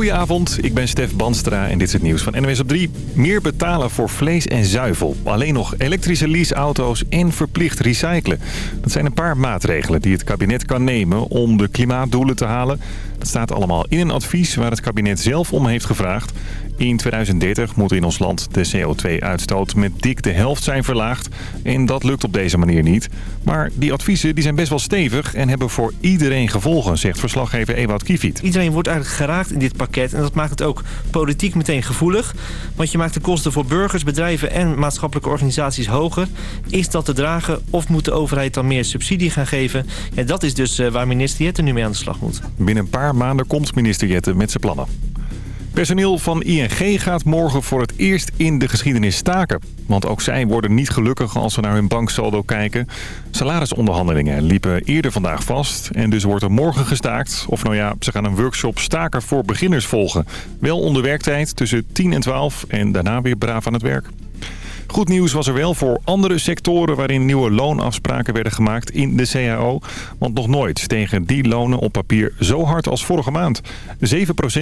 Goedenavond, ik ben Stef Banstra en dit is het nieuws van NWS op 3. Meer betalen voor vlees en zuivel. Alleen nog elektrische leaseauto's en verplicht recyclen. Dat zijn een paar maatregelen die het kabinet kan nemen om de klimaatdoelen te halen. Dat staat allemaal in een advies waar het kabinet zelf om heeft gevraagd. In 2030 moet in ons land de CO2-uitstoot met dik de helft zijn verlaagd. En dat lukt op deze manier niet. Maar die adviezen die zijn best wel stevig en hebben voor iedereen gevolgen, zegt verslaggever Ewout Kiefiet. Iedereen wordt eigenlijk geraakt in dit pakket en dat maakt het ook politiek meteen gevoelig. Want je maakt de kosten voor burgers, bedrijven en maatschappelijke organisaties hoger. Is dat te dragen of moet de overheid dan meer subsidie gaan geven? Ja, dat is dus eh, waar minister Jette nu mee aan de slag moet. Binnen een paar maanden komt minister Jette met zijn plannen. Personeel van ING gaat morgen voor het eerst in de geschiedenis staken. Want ook zij worden niet gelukkig als ze naar hun banksaldo kijken. Salarisonderhandelingen liepen eerder vandaag vast. En dus wordt er morgen gestaakt. Of nou ja, ze gaan een workshop staken voor beginners volgen. Wel onder werktijd tussen 10 en 12 en daarna weer braaf aan het werk. Goed nieuws was er wel voor andere sectoren waarin nieuwe loonafspraken werden gemaakt in de CAO. Want nog nooit stegen die lonen op papier zo hard als vorige maand. 7%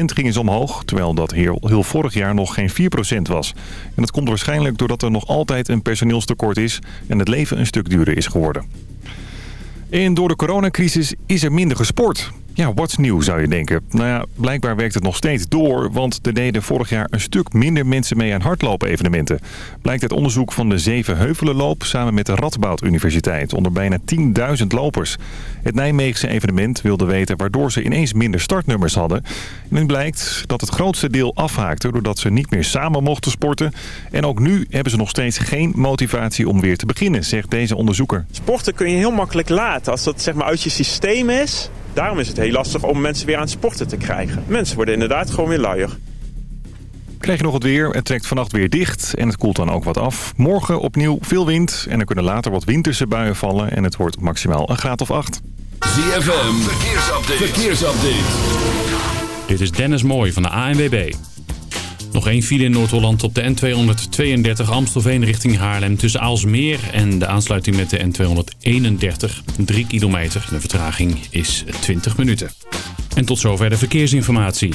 gingen ze omhoog, terwijl dat heel, heel vorig jaar nog geen 4% was. En dat komt waarschijnlijk doordat er nog altijd een personeelstekort is en het leven een stuk duurder is geworden. En door de coronacrisis is er minder gesport. Ja, what's nieuw zou je denken. Nou ja, blijkbaar werkt het nog steeds door, want er deden vorig jaar een stuk minder mensen mee aan hardlopen-evenementen. Blijkt uit onderzoek van de Zeven Heuvelenloop samen met de Radboud Universiteit onder bijna 10.000 lopers. Het Nijmeegse evenement wilde weten waardoor ze ineens minder startnummers hadden. En het blijkt dat het grootste deel afhaakte doordat ze niet meer samen mochten sporten. En ook nu hebben ze nog steeds geen motivatie om weer te beginnen, zegt deze onderzoeker. Sporten kun je heel makkelijk laten als dat zeg maar uit je systeem is. Daarom is het heel lastig om mensen weer aan het sporten te krijgen. Mensen worden inderdaad gewoon weer luier. Krijg je nog het weer. Het trekt vannacht weer dicht en het koelt dan ook wat af. Morgen opnieuw veel wind en er kunnen later wat winterse buien vallen. En het wordt maximaal een graad of acht. ZFM, verkeersupdate. verkeersupdate. Dit is Dennis Mooij van de ANWB. Nog één file in Noord-Holland op de N232 Amstelveen richting Haarlem... tussen Aalsmeer en de aansluiting met de N231. 3 kilometer. De vertraging is 20 minuten. En tot zover de verkeersinformatie.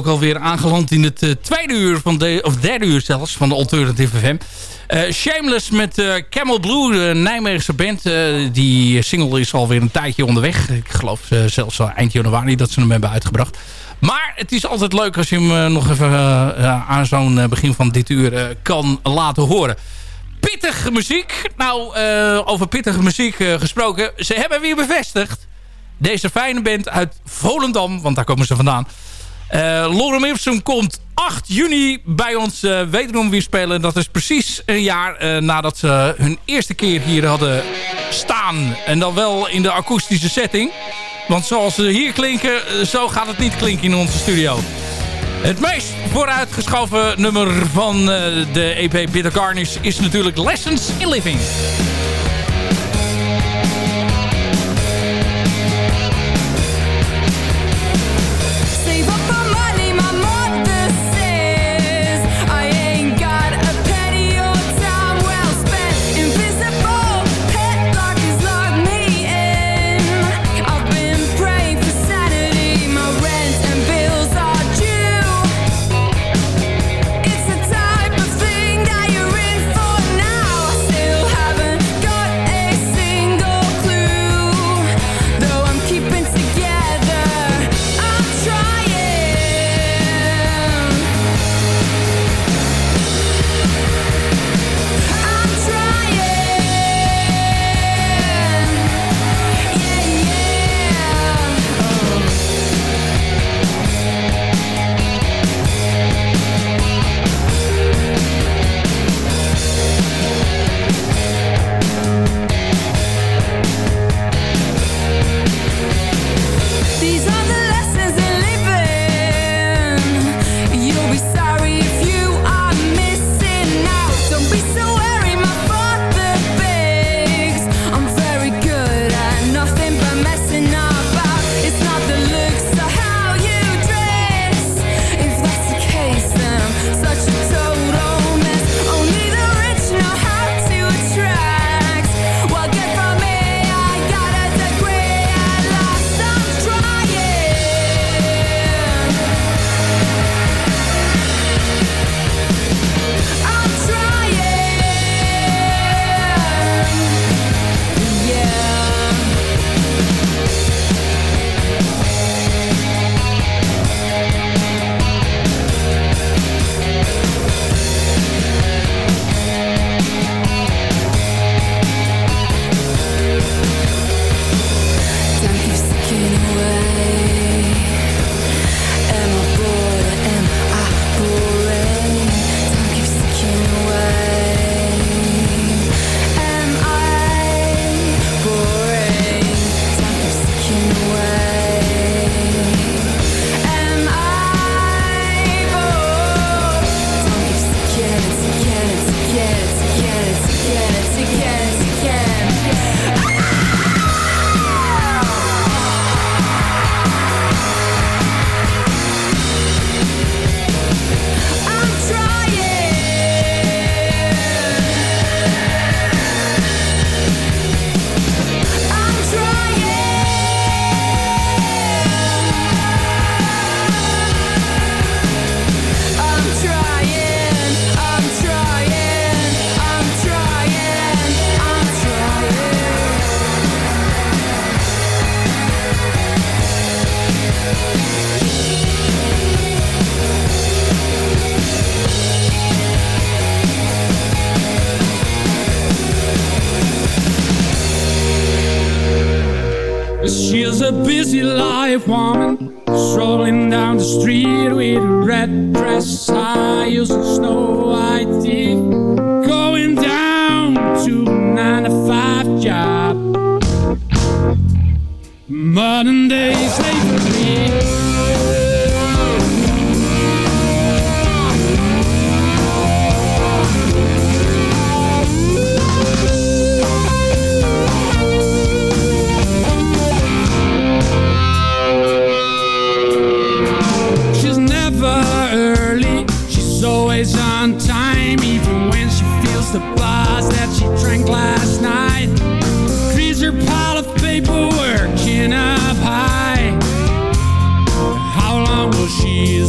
Ook alweer aangeland in het uh, tweede uur, van de, of derde uur zelfs, van de Alternative FM. Uh, Shameless met uh, Camel Blue, de Nijmeegse band. die single is alweer een tijdje onderweg. Ik geloof zelfs al eind januari dat ze hem hebben uitgebracht. Maar het is altijd leuk als je hem nog even aan zo'n begin van dit uur kan laten horen. Pittige muziek. Nou, over pittige muziek gesproken. Ze hebben weer bevestigd deze fijne band uit Volendam, want daar komen ze vandaan. Uh, Lorem Ipsum komt 8 juni bij ons uh, wederom weer spelen. Dat is precies een jaar uh, nadat ze hun eerste keer hier hadden staan. En dan wel in de akoestische setting. Want zoals ze hier klinken, zo gaat het niet klinken in onze studio. Het meest vooruitgeschoven nummer van de EP Bitter Garnish is natuurlijk Lessons in Living.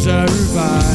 survive.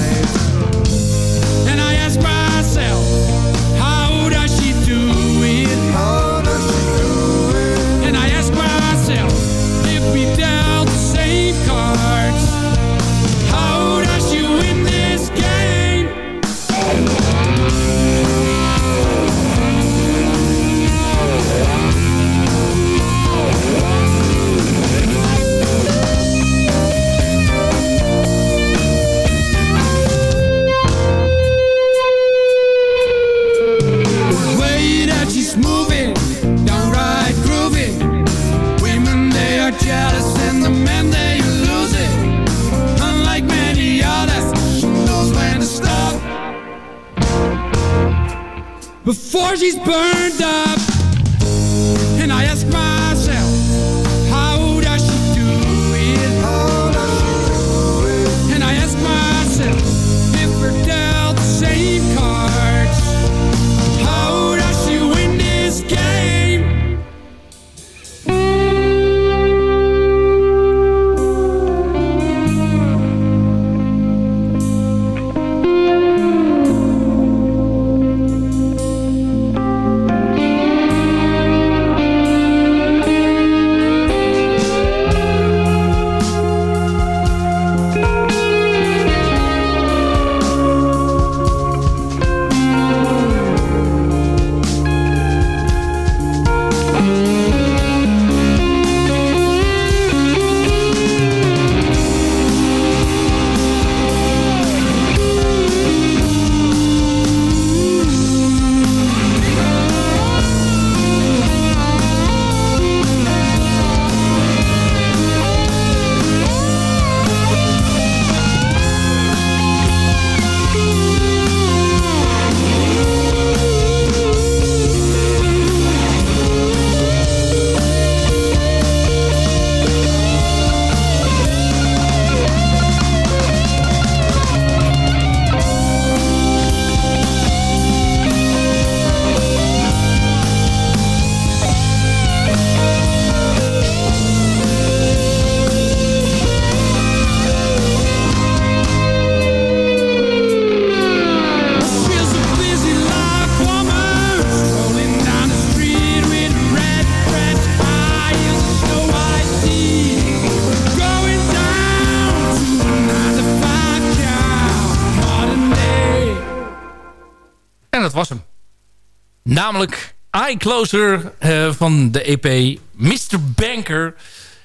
Namelijk Eye Closer eh, van de EP Mr. Banker.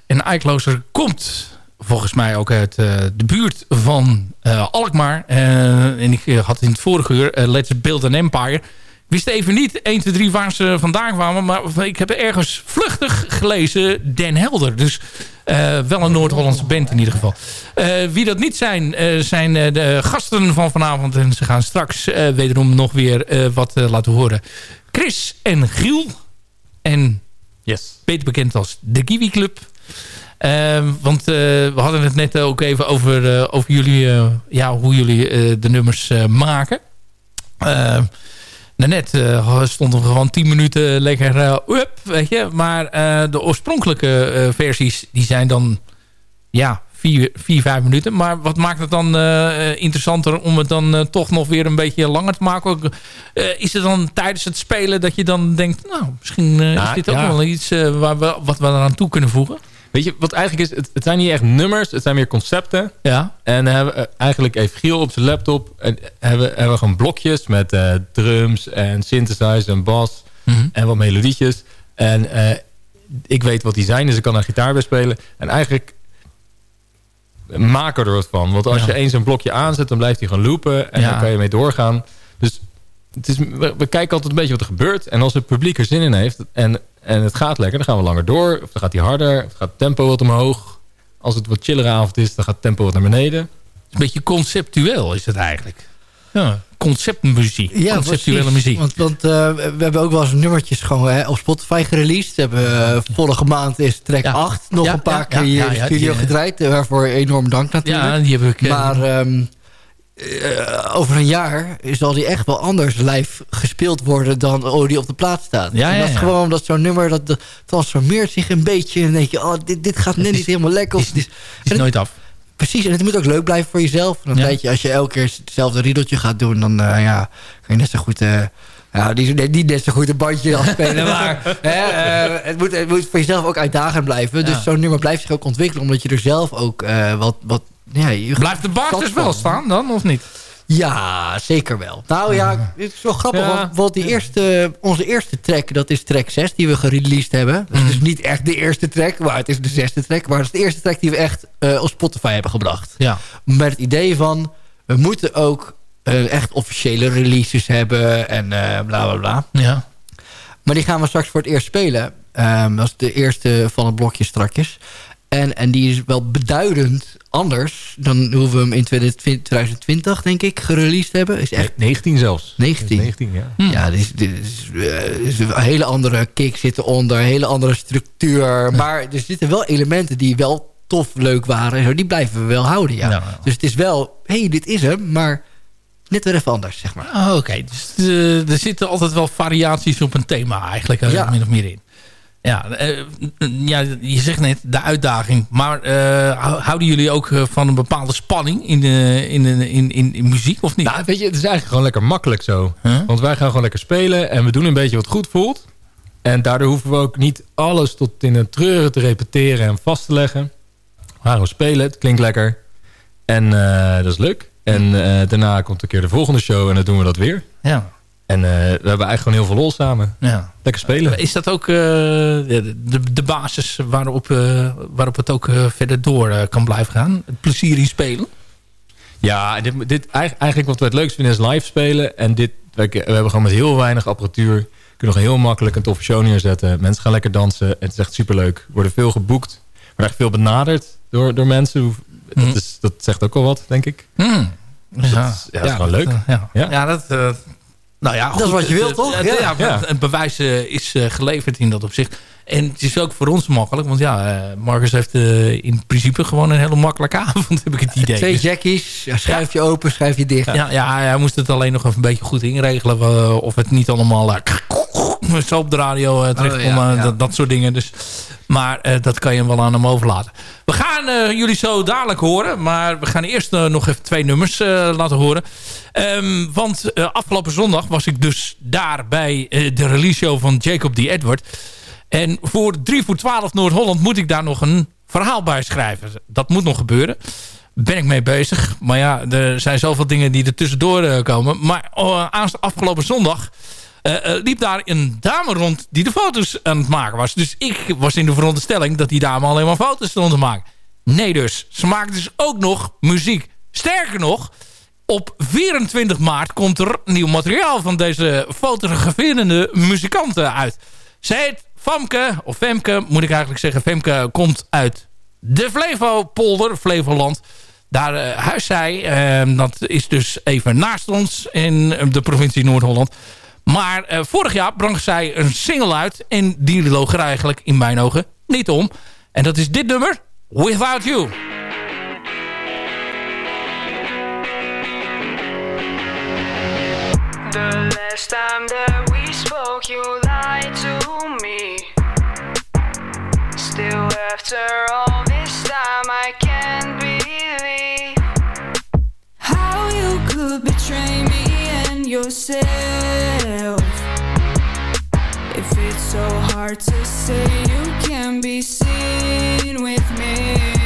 En Eye Closer komt volgens mij ook uit eh, de buurt van eh, Alkmaar. En ik had in het vorige uur Let's Build an Empire. Wist even niet 1, 2, 3 waar ze vandaan kwamen. Maar ik heb ergens vluchtig gelezen Den Helder. Dus wel een Noord-Hollandse band in ieder geval. Wie dat niet zijn, zijn de gasten van vanavond. En ze gaan straks wederom nog weer wat laten horen. Chris en Giel. En Yes. beter bekend als de Kiwi Club. Ehm, want eh, we hadden het net ook even over, eh, over jullie, eh, ja, hoe jullie de nummers maken. Ehm, Daarnet uh, stonden we gewoon 10 minuten lekker uh, up, weet je. Maar uh, de oorspronkelijke versies, die zijn dan, ja, 4, 5 minuten. Maar wat maakt het dan uh, interessanter om het dan uh, toch nog weer een beetje langer te maken? Uh, is het dan tijdens het spelen dat je dan denkt, nou, misschien nou, is dit ook ja. wel iets waar we, wat we eraan toe kunnen voegen? Weet je, wat eigenlijk is, het, het, zijn niet echt nummers, het zijn meer concepten. Ja. En hebben, eigenlijk heeft Giel op zijn laptop, en hebben, hebben we gewoon blokjes met drums en synthesizer en bas mm -hmm. en wat melodietjes. En ik weet wat die zijn, dus ik kan een gitaar bij spelen. En eigenlijk maken er wat van. Want als ja. je eens een blokje aanzet, dan blijft hij gewoon loopen en ja. dan kan je mee doorgaan. Dus het is, we, we, kijken altijd een beetje wat er gebeurt. En als het publiek er zin in heeft en, en het gaat lekker, dan gaan we langer door. Of dan gaat hij harder, of gaat het tempo wat omhoog. Als het wat chillere avond is, dan gaat het tempo wat naar beneden. Een beetje conceptueel is het eigenlijk. Ja, conceptmuziek. Ja, conceptuele muziek. Want, want uh, we hebben ook wel eens nummertjes gewoon hè, op Spotify gereleased. We hebben uh, vorige maand is track ja. 8 nog ja, een paar keer in de studio die, gedraaid. Waarvoor enorm dank natuurlijk. Ja, die heb ik... Maar um, uh, over een jaar zal die echt wel anders live gespeeld worden dan oh, die op de plaat staat. Ja, en dat is gewoon omdat zo'n nummer dat, dat transformeert zich een beetje. En dan denk je, oh, dit, dit gaat net niet helemaal lekker. Het is, is, is nooit af. Precies. En het moet ook leuk blijven voor jezelf. Dan Ja. weet je, als je elke keer hetzelfde riedeltje gaat doen... dan eh, ja, kun je net zo goed... eh ja, die, die net zo goed een bandje afspelen. maar hè, eh, het, moet, het moet voor jezelf ook uitdagend blijven. Ja. Dus zo'n nummer blijft zich ook ontwikkelen. Omdat je er zelf ook wat... wat ja, Blijft de basis kat wel staan dan, of niet? Ja, zeker wel. Nou ja, het is wel grappig. Ja. Want bijvoorbeeld die eerste, onze eerste track, dat is track 6 die we gereleased hebben. Dat is dus niet echt de eerste track, maar het is de zesde track. Maar het is de eerste track die we echt eh, op Spotify hebben gebracht. Ja. Met het idee van, we moeten ook eh, echt officiële releases hebben en eh, bla bla bla. Ja. Maar die gaan we straks voor het eerst spelen. Ehm, dat is de eerste van het blokje strakjes. En, en die is wel beduidend anders dan hoe we hem in 2020, denk ik, gereleased hebben. Is echt 19 zelfs. 19. 19, ja. Hm. Ja, dit is, dit is, is een hele andere kick zitten onder, een hele andere structuur. Maar er zitten wel elementen die wel tof, leuk waren. En zo, die blijven we wel houden, ja. Dus het is wel, hé, hey, dit is hem, maar net weer even anders, zeg maar. Oh, Oké, dus eh, er zitten altijd wel variaties op een thema eigenlijk, Ja. min of meer in. Ja, eh, ja, je zegt net de uitdaging. Maar eh, hou- houden jullie ook eh, van een bepaalde spanning in, de, in, de, in, in, in muziek of niet? Nou, weet je, het is eigenlijk gewoon lekker makkelijk zo. Huh? Want wij gaan gewoon lekker spelen en we doen een beetje wat goed voelt. En daardoor hoeven we ook niet alles tot in het treuren te repeteren en vast te leggen. We gaan gewoon spelen, het klinkt lekker. En dat is leuk. En daarna komt een keer de volgende show en dan doen we dat weer. Ja, En eh, we hebben eigenlijk gewoon heel veel lol samen. ja. Lekker spelen. Is dat ook eh, de, de, basis waarop, eh, waarop het ook verder door kan blijven gaan? Het plezier in spelen? Ja, dit, dit, eigen- eigenlijk wat we het leukst vinden is live spelen. En dit, we, we hebben gewoon met heel weinig apparatuur... kunnen we heel makkelijk een toffe show neerzetten. Mensen gaan lekker dansen. Het is echt superleuk. Er worden veel geboekt. Wordt echt veel benaderd door, door mensen. Hoe- Mhm. Dat, is, dat zegt ook wel wat, denk ik. Hmm. Dus dat is- ja, dat is gewoon leuk. ja. Ja. ja, dat... nou ja, Dat is wat je wilt, eh, toch? eh, Ja. Ja, het bewijs eh, is geleverd in dat opzicht. En het is ook voor ons makkelijk. Want ja, Marcus heeft eh, in principe gewoon een hele makkelijke avond, heb ik het idee. Twee jackies, ja, schuif je open, schuif je dicht. ja, ja, hij moest het alleen nog even een beetje goed inregelen. of het niet allemaal zo op de radio terecht Oh, komt. ja, ja. Dat, dat soort dingen. Dus, maar eh, dat kan je wel aan hem overlaten. We gaan eh, jullie zo dadelijk horen. Maar we gaan eerst eh, nog even twee nummers laten horen. Ehm, want afgelopen zondag was ik dus daar bij de release show van Jacob D. Edward. En voor 3 voor 12 Noord-Holland moet ik daar nog een verhaal bij schrijven. Dat moet nog gebeuren. Ben ik mee bezig. Maar ja, er zijn zoveel dingen die er tussendoor komen. Maar oh, afgelopen zondag eh, eh, liep daar een dame rond die de foto's aan het maken was. Dus ik was in de veronderstelling dat die dame alleen maar foto's stond te maken. Nee dus. Ze maakt dus ook nog muziek. Sterker nog, op 24 maart komt er nieuw materiaal van deze fotograferende muzikanten uit. Zij heet Famke, of Femke moet ik eigenlijk zeggen. Femke komt uit de Flevopolder, Flevoland. Daar uh, huist zij. Dat is dus even naast ons in de provincie Noord-Holland. Maar uh, vorig jaar bracht zij een single uit. En die loog er eigenlijk in mijn ogen niet om. En dat is dit nummer, Without You. The last time that we spoke, you lied to me. Still, after all this time, I can't believe how you could betray me yourself. If it's so hard to say, you can be seen with me.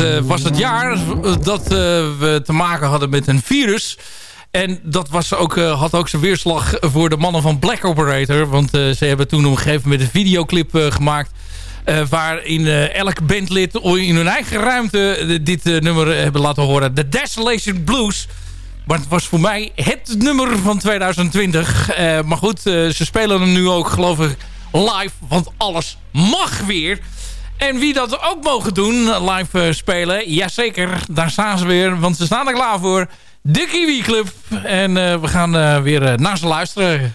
Eh, was het jaar dat eh, we te maken hadden met een virus. En dat was ook, eh, had ook zijn weerslag voor de mannen van Black Operator. Want ze hebben toen op een gegeven moment een videoclip gemaakt... waarin elk bandlid in hun eigen ruimte dit nummer hebben laten horen. The Desolation Blues... Maar het was voor mij het nummer van 2020. maar goed, ze spelen hem nu ook geloof ik live. Want alles mag weer. En wie dat ook mogen doen, live uh, spelen. Jazeker, daar staan ze weer. Want ze staan er klaar voor. De Kiwi Club. En uh, we gaan uh, weer naar ze luisteren.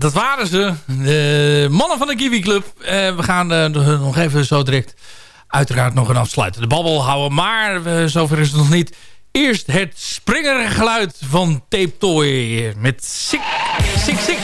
dat waren ze. De mannen van de Kiwi Club. Eh, we gaan eh, nog even zo direct uiteraard nog een afsluitende babbel houden. Maar zover is het nog niet. Eerst het springergeluid van Tape Toy met Sik, Sik, Sik.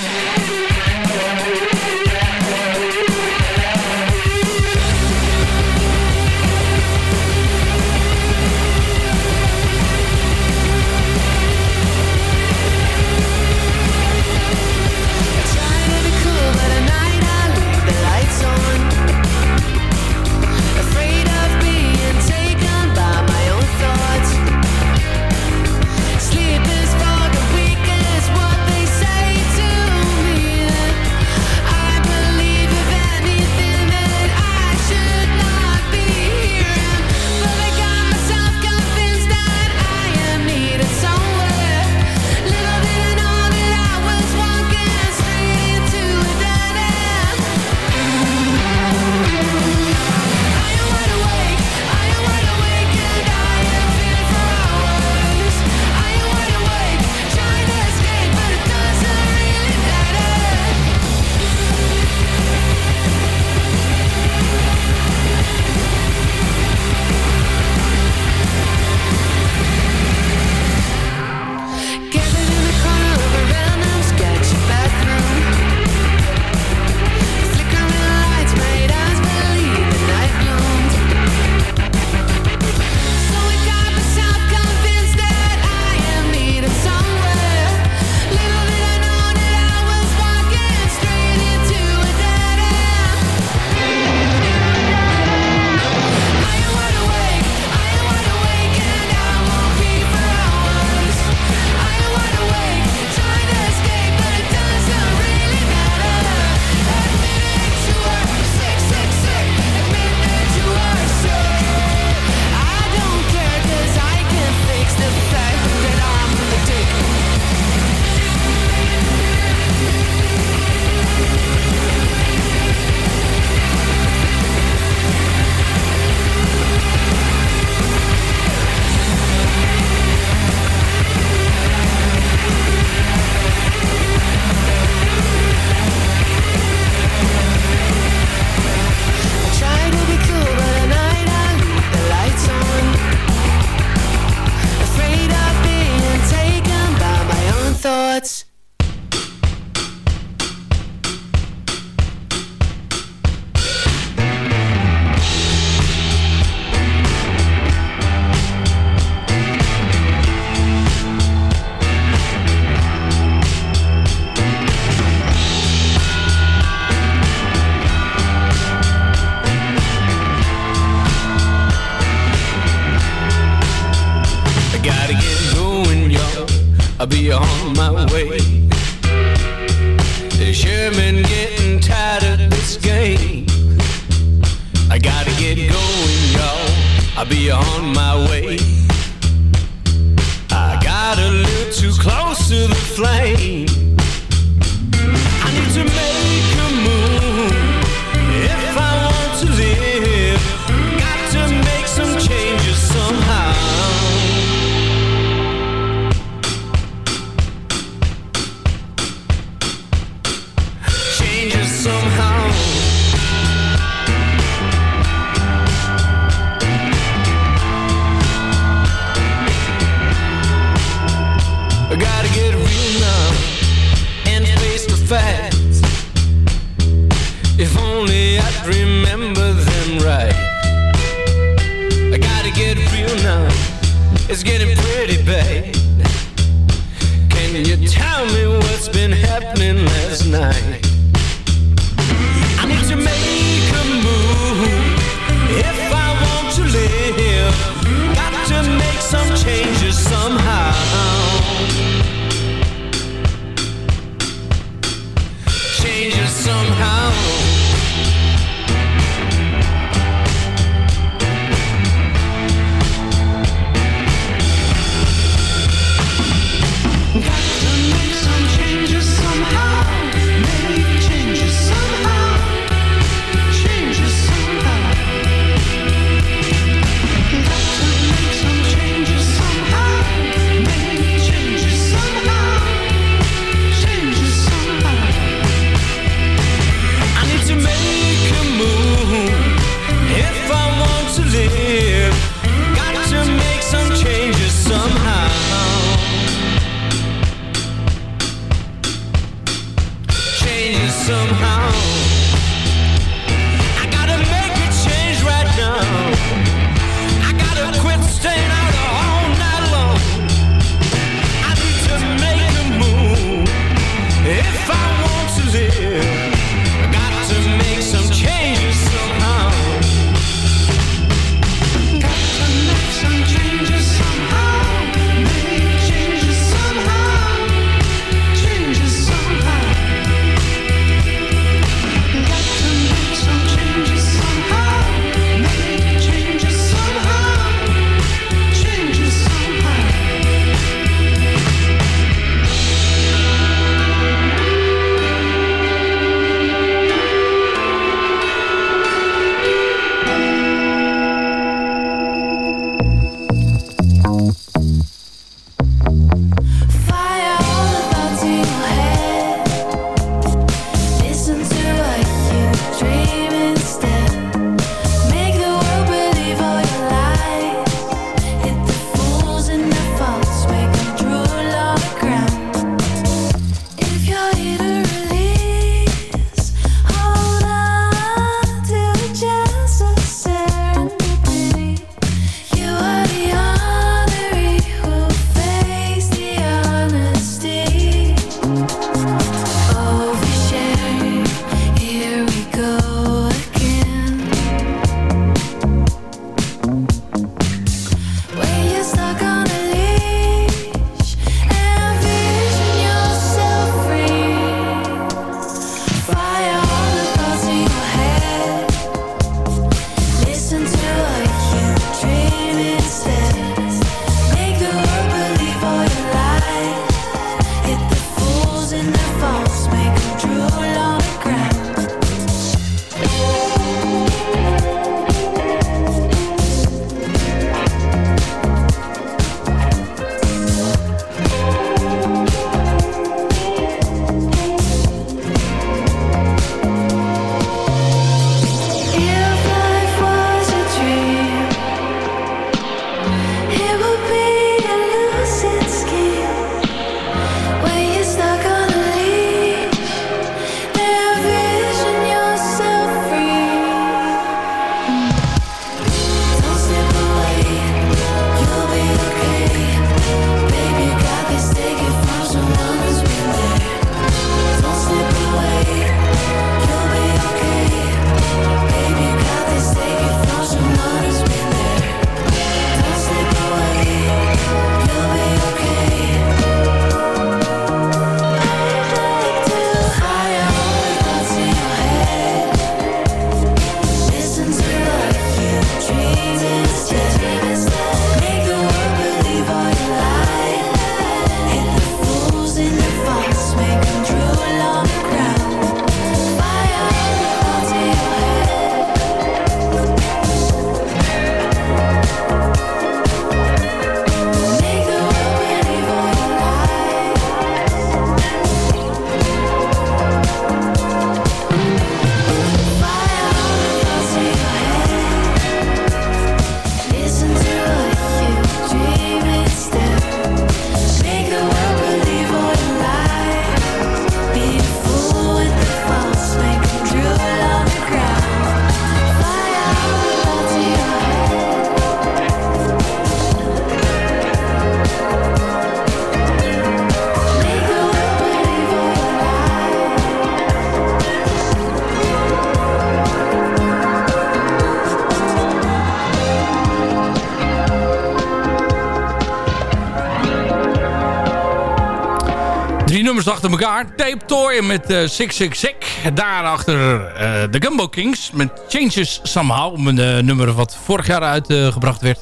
achter elkaar. Tape Toy met eh, uh, Sick Sick Sick. Daarachter eh, de The Gumbo Kings met Changes Somehow. Een eh, nummer wat vorig jaar uitgebracht werd.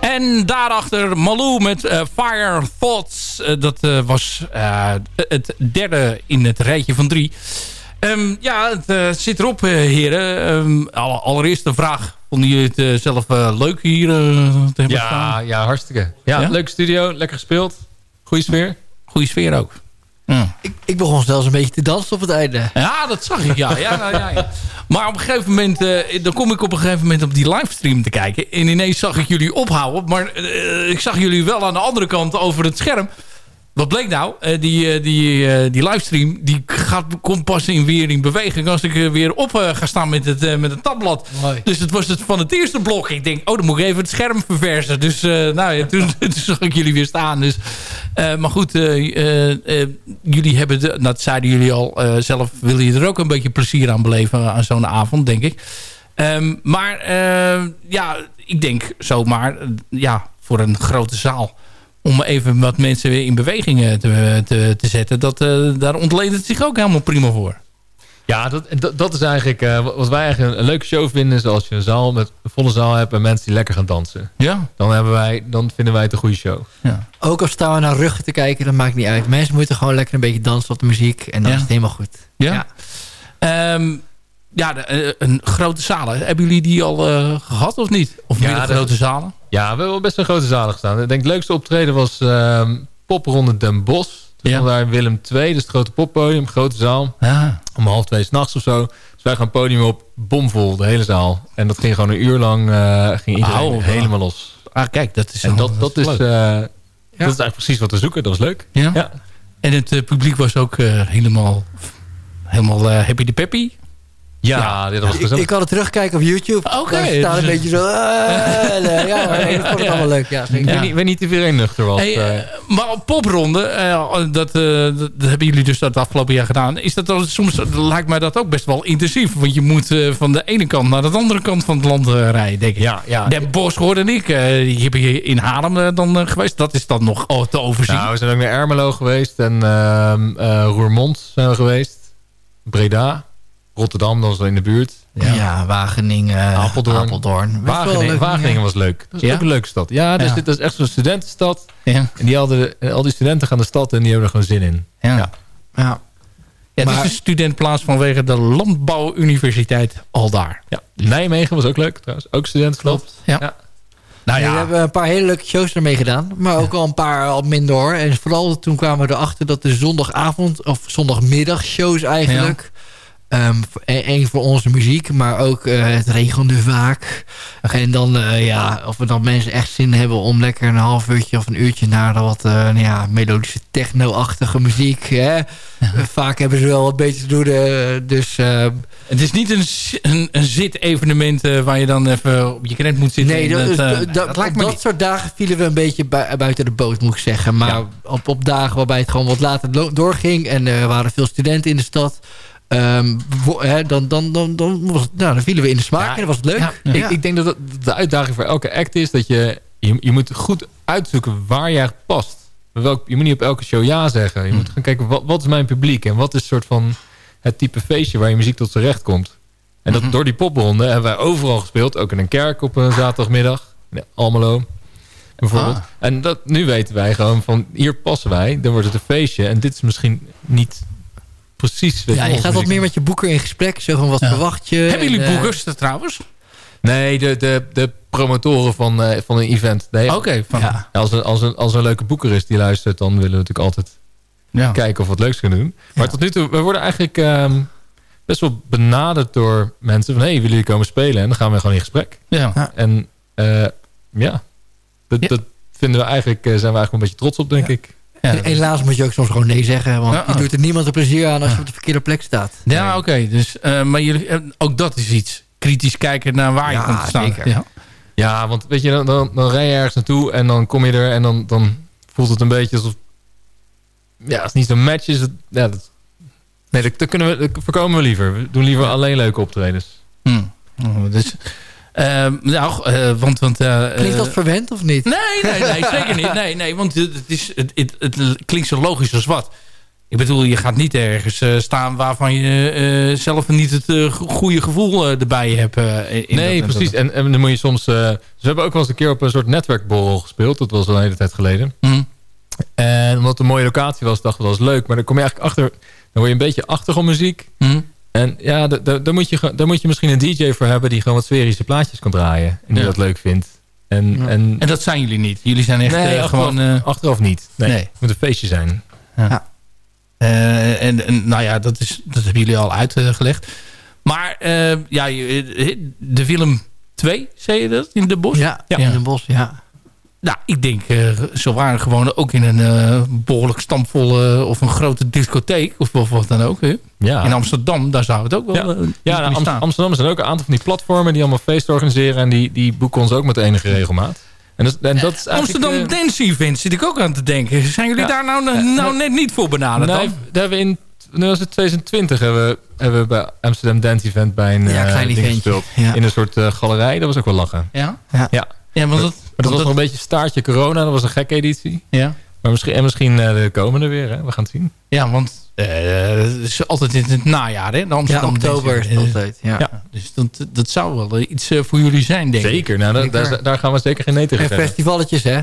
En daarachter Malou met Fire Thoughts. dat was het derde in het rijtje van drie. Ehm, ja, het zit erop, heren. Ehm, Allereerst de vraag Vonden jullie het zelf leuk hier te hebben ja, staan? Ja, hartstikke. Ja, ja, leuk studio, lekker gespeeld. Goeie sfeer. Goeie sfeer ook. Mm. Ik, ik, begon zelfs een beetje te dansen op het einde. Ja, dat zag ik, ja. ja, ja, Maar op een gegeven moment, eh, dan kom ik op een gegeven moment op die livestream te kijken. En ineens zag ik jullie ophouden. Maar eh, ik zag jullie wel aan de andere kant over het scherm wat bleek nou? Eh, die, eh, die, eh, die livestream die gaat, komt pas in, weer in beweging als ik weer op ga staan met het, met het tabblad. Dus het was het van het eerste blok. Ik denk, oh, dan moet ik even het scherm verversen. Dus nou ja, toen, toen zag ik jullie weer staan. Dus, maar goed, jullie hebben, de, dat zeiden jullie al zelf, wil je er ook een beetje plezier aan beleven aan zo'n avond, denk ik. Ehm, maar ja, ik denk zomaar, ja, voor een grote zaal om even wat mensen weer in beweging eh, te, te, te zetten. Dat, eh, daar ontleent het zich ook helemaal prima voor. Ja, dat, dat, dat is eigenlijk eh, wat- wij eigenlijk een, een leuke show vinden. Is als je een zaal met een volle zaal hebt en mensen die lekker gaan dansen. Ja. Dan, hebben wij, dan vinden wij het een goede show. Ook al staan we naar ruggen te kijken, dat maakt niet uit. Mensen moeten gewoon lekker een beetje dansen op de muziek. En dan Ja. is het helemaal goed. Ja? Ja, ja de, eh, een grote zalen. Hebben jullie die al eh, gehad of niet? Of meer dat- grote zalen? Ja, we hebben wel best een grote zalen gestaan. Ik denk het leukste optreden was ehm Popronde Den Bosch. Toen Ja. daar Willem II, dus het grote poppodium, grote zaal. Ja. Om half twee s'nachts of zo. Dus wij gaan het podium op, bomvol, de hele zaal. En dat ging gewoon een uur lang, eh, ging iedereen Oh, helemaal los. Ah, kijk, dat is En dat, dat, is, eh, dat is eigenlijk precies wat we zoeken. Dat was leuk. Ja? En het eh, publiek was ook helemaal, helemaal happy de peppy. Ja, dit was Ik, gezellig. ik kan het terugkijken op YouTube. Oké, Daar staat een dus- beetje zo... nee, ja, maar ik vond het allemaal leuk. Ja, Ik weet niet, weet niet of iedereen nuchter was. Hey, eh. eh, maar op popronde, eh, dat, eh, dat, dat hebben jullie dus dat afgelopen jaar gedaan. Is dat dan, soms lijkt mij dat ook best wel intensief. Want je moet eh, van de ene kant naar de andere kant van het land eh, rijden, denk ik. ja, ja. Den Bosch hoorde ik. eh, die heb je in Haarlem dan geweest. Dat is dan nog oh, te overzien. Nou, we zijn ook naar Ermelo geweest en ehm, eh, Roermond zijn we geweest. Breda, Rotterdam, dat was wel in de buurt. Ja, Wageningen, Apeldoorn. Wageningen, Wageningen was leuk. Dat is Ja? ook een leuke stad. Ja, dus Ja. Dit, is echt zo'n studentenstad. ja. En die hadden, en al die studenten gaan de stad en die hebben er gewoon zin in. Ja. Ja. Ja. Ja, het Maar- is een studentplaats vanwege de Landbouwuniversiteit Aldaar. Ja. Nijmegen was ook leuk trouwens. Ook studentenstad. Ja. Ja. Nou Ja, ja, we hebben een paar hele leuke shows ermee gedaan. Maar ook al een paar al minder hoor. En vooral toen kwamen we erachter dat de zondagavond... of zondagmiddag shows eigenlijk... ehm, Eén voor onze muziek, maar ook eh, het regende vaak. En dan, eh, ja, of we dan mensen echt zin hebben om lekker een half uurtje of een uurtje naar wat eh, nou ja, melodische techno-achtige muziek. Hè? Vaak hebben ze wel wat beter te doen. dus eh, het is niet een, een, een zit-evenement waar je dan even op je krent moet zitten. Nee, dat, dat, dat, nee, dat, dat lijkt op me dat niet. soort dagen vielen we een beetje bui- buiten de boot, moet ik zeggen. Maar op, op dagen waarbij het gewoon wat later doorging... en er waren veel studenten in de stad... ehm, wo- hè, dan, dan, dan, dan, was nou, dan vielen we in de smaak Ja, en dat was het leuk. ja. Ik, ik denk dat de uitdaging voor elke act is dat je, je, je moet goed uitzoeken waar jij past. Welk, je moet niet op elke show ja zeggen. Je moet gaan kijken, wat, wat is mijn publiek? En wat is soort van het type feestje waar je muziek tot zijn recht komt? En dat, door die popronde hebben wij overal gespeeld. Ook in een kerk op een zaterdagmiddag. In Almelo bijvoorbeeld. Ah. En dat, nu weten wij gewoon van hier passen wij. Dan wordt het een feestje. En dit is misschien niet precies... Ja, je gaat wat meer met je boeker in gesprek. Van, wat Ja. verwacht je? Hebben jullie En, eh, boekers eh, trouwens? Nee, de, de, de promotoren van, eh, van een event. Nee, Oké, Ja. Als er, als, er, als een leuke boeker is die luistert... dan willen we natuurlijk altijd ja. kijken of we wat leuks kunnen doen. Maar Ja. tot nu toe, we worden eigenlijk ehm, best wel benaderd door mensen... van, hé, hey, willen jullie komen spelen? En dan gaan we gewoon in gesprek. Ja. En eh, ja, dat, Ja. dat vinden we eigenlijk, eh, zijn we eigenlijk een beetje trots op, denk ik. Ja, en helaas moet je ook soms gewoon nee zeggen. Want Ja. je doet er niemand een plezier aan als je op de verkeerde plek staat. Ja, oké. Dus, eh, maar jullie, eh, ook dat is iets. Kritisch kijken naar waar je komt te staan. zeker. Ja. Ja, want weet je, dan, dan, dan rij je ergens naartoe... en dan kom je er en dan, dan voelt het een beetje alsof... Ja, als het niet zo'n match is... Het, ja, dat, nee, dat, dat, kunnen we, dat voorkomen we liever. We doen liever alleen leuke optredens. Hm. Oh, Dus, eh, nou, eh, want... want eh, Klinkt dat eh, verwend of niet? Nee, nee, nee, zeker niet. Nee, nee, want het, is, het, het, het klinkt zo logisch als wat. Ik bedoel, je gaat niet ergens eh, staan waarvan je eh, zelf niet het go- goede gevoel eh, erbij hebt. eh, in nee, dat- precies. En, en dan moet je soms... eh, ze hebben ook wel eens een keer op een soort netwerkborrel gespeeld. Dat was al een hele tijd geleden. Hm. En omdat het een mooie locatie was, dachten we dat was leuk. Maar dan kom je eigenlijk achter... Dan word je een beetje achtergrondmuziek. Hm. En ja, da- da- daar moet, je, daar moet je misschien een DJ voor hebben... die gewoon wat sferische plaatjes kan draaien. En die Ja. dat leuk vindt. En, Ja. en, En dat zijn jullie niet. Jullie zijn echt nee, eh, achteraf, gewoon... eh, achteraf niet. Nee, Nee. Het moet een feestje zijn. Eh, en, en nou ja, dat, is, dat hebben jullie al uitgelegd. Maar eh, ja, de film 2, zei je dat in de bos? Ja, Ja. in een bos, ja. Nou, ik denk, eh, ze waren gewoon ook in een eh, behoorlijk stampvolle of een grote discotheek of, of wat dan ook. Hè? Ja. In Amsterdam, daar zou het ook wel Ja, eh, ja nou, Am- staan. Amsterdam zijn ook een aantal van die platformen die allemaal feesten organiseren. En die, die boeken ons ook met enige regelmaat. En dat, en dat is eigenlijk, Amsterdam eh, Dance Event zit ik ook aan te denken. Zijn jullie Ja. daar nou, nou net niet voor benaderd? Nee, dan? daar hebben we in nu was het 2020 hebben we, hebben we bij Amsterdam Dance Event bij een Ja, eh, klein ding eventje. gespeeld. Ja. In een soort eh, galerij. Dat was ook wel lachen. Ja? Ja. Ja. Ja, want dat, dat was nog een beetje staartje corona. Dat was een gekke editie. ja. Maar misschien, en misschien eh, de komende weer. Hè? We gaan het zien. ja, want eh, het is altijd in het najaar, hè? De Ja, Amsterdam oktober is het altijd. Ja. Ja. Dus dat, dat zou wel eh, iets voor jullie zijn, denk ik. Zeker. Nou, dat- daar, daar gaan we zeker geen nee tegen En festivalletjes, hè?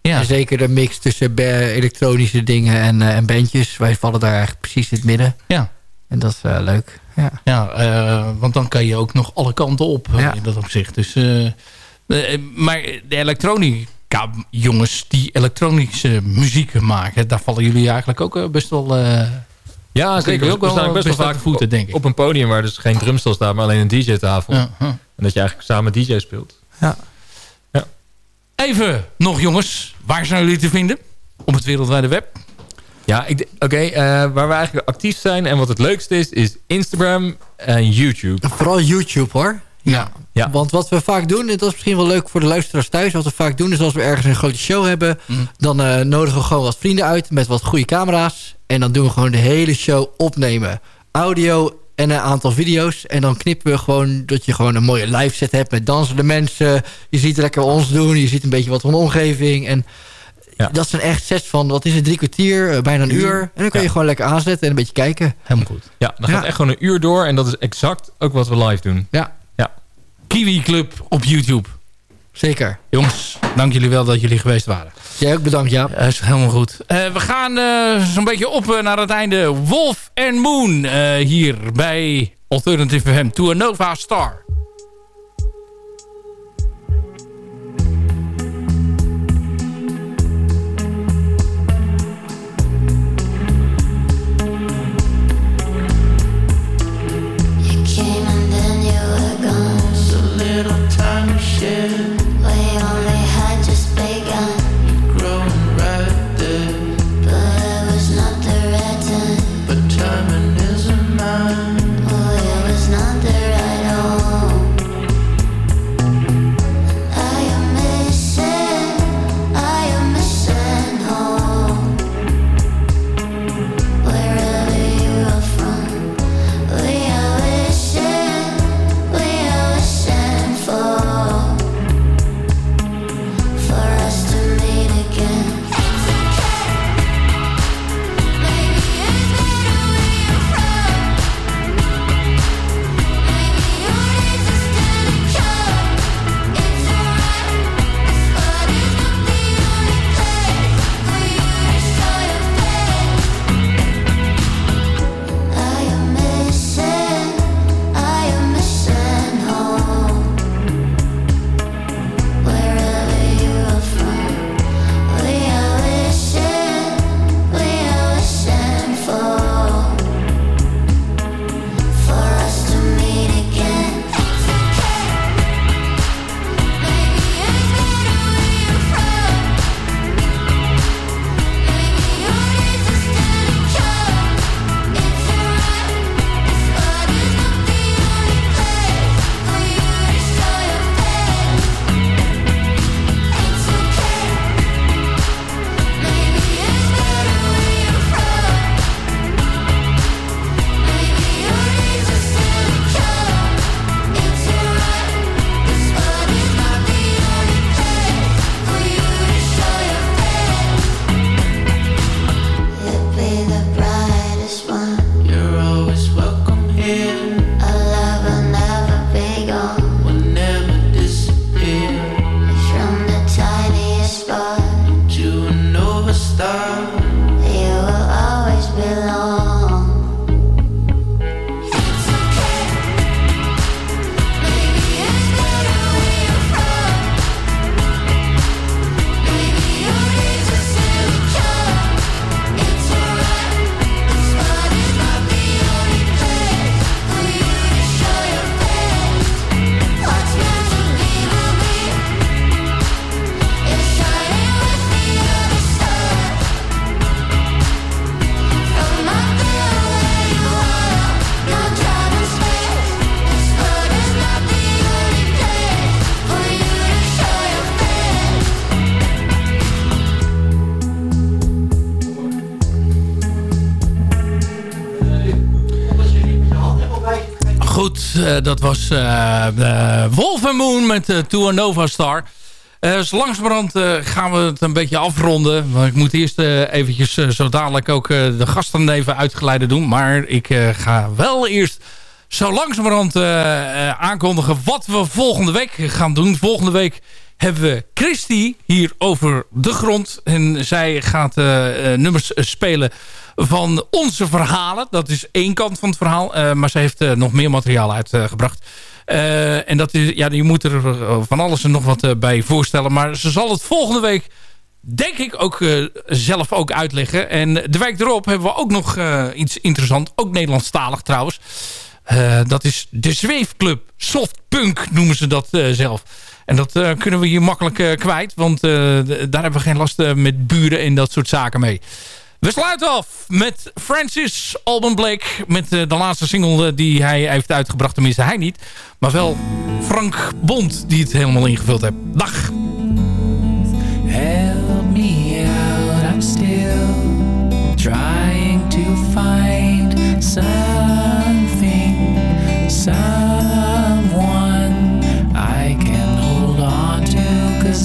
Ja. En zeker de mix tussen elektronische dingen en, eh, en bandjes. Wij vallen daar eigenlijk precies in het midden. Ja. En dat is eh, leuk. Ja. Ja, eh, want dan kan je ook nog alle kanten op Ja. in dat opzicht. Dus, maar de elektronica jongens die elektronische muziek maken... daar vallen jullie eigenlijk ook eh, best wel... eh, Ja, zeker. ook We wel staan best wel vaak voeten, op- denk ik. op een podium waar dus geen drumstel staat, maar alleen een DJ-tafel. ja, huh. En dat je eigenlijk samen DJ speelt. Even nog jongens, waar zijn jullie te vinden? Op het wereldwijde web? Ja, oké. eh, waar we eigenlijk actief zijn en wat het leukste is, is Instagram en YouTube. Vooral YouTube, hoor. Ja. Ja. Want wat we vaak doen, en dat is misschien wel leuk voor de luisteraars thuis... wat we vaak doen is als we ergens een grote show hebben... Mm. dan eh, nodigen we gewoon wat vrienden uit met wat goede camera's... en dan doen we gewoon de hele show opnemen. Audio en een aantal video's. En dan knippen we gewoon dat je gewoon een mooie live set hebt... met dansende mensen. Je ziet lekker ons doen. Je ziet een beetje wat van de omgeving. En Ja. dat zijn echt sets van, wat is het, drie kwartier, eh, bijna een uur. En dan kun je Ja. gewoon lekker aanzetten en een beetje kijken. Helemaal goed. Ja, dan gaat Ja. echt gewoon een uur door en dat is exact ook wat we live doen. Ja, Kiwi Club op YouTube. zeker. Jongens, dank jullie wel dat jullie geweest waren. Jij ook bedankt, Jaap. Dat is helemaal goed. Eh, we gaan eh, zo'n beetje op eh, naar het einde. Wolf and Moon hier bij Alternative FM. To a Nova Star. Dat was eh eh, Wolf Moon met uh, To a Nova Star. Eh zo langzamerhand eh, gaan we het een beetje afronden. Want ik moet eerst eh, eventjes eh, zo dadelijk ook eh, de gasten even uitgeleiden doen. Maar ik eh, ga wel eerst zo langzamerhand eh, eh, aankondigen wat we volgende week gaan doen. Volgende week hebben we Christy hier over de grond. En zij gaat eh, eh, nummers spelen van onze verhalen. Dat is één kant van het verhaal. eh, maar ze heeft nog meer materiaal uitgebracht. En dat is, ja, je moet er van alles en nog wat bij voorstellen. Maar ze zal het volgende week denk ik ook zelf ook uitleggen. En de week erop hebben we ook nog iets interessants. Ook Nederlandstalig trouwens. Dat is de Zweefclub. Softpunk noemen ze dat zelf. En dat eh, kunnen we hier makkelijk eh, kwijt. Want eh, daar hebben we geen last met buren en dat soort zaken mee. We sluiten af met Francis Alban Blake. Met de laatste single die hij heeft uitgebracht. Tenminste hij niet. Maar wel Frank Bond die het helemaal ingevuld heeft. Dag! Help me out, I'm still trying to find something,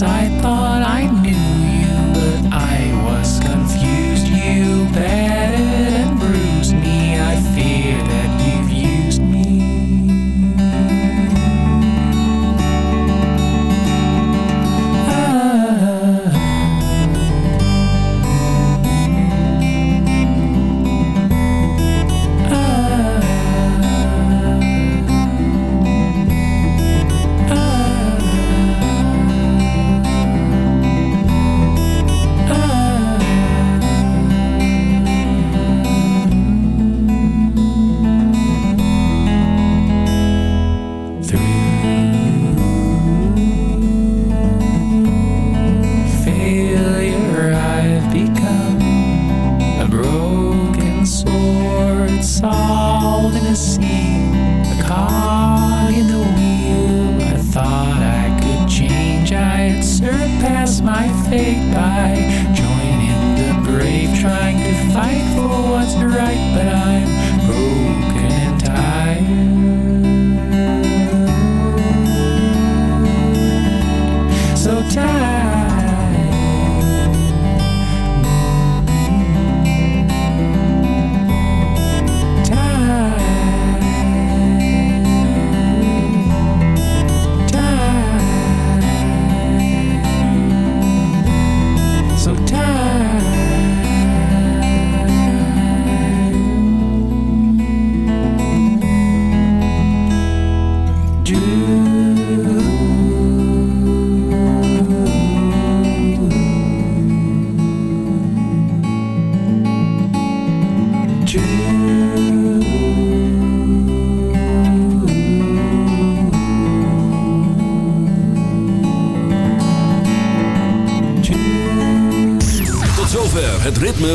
to.